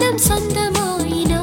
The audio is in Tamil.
சொந்தம் சொந்தமாயினா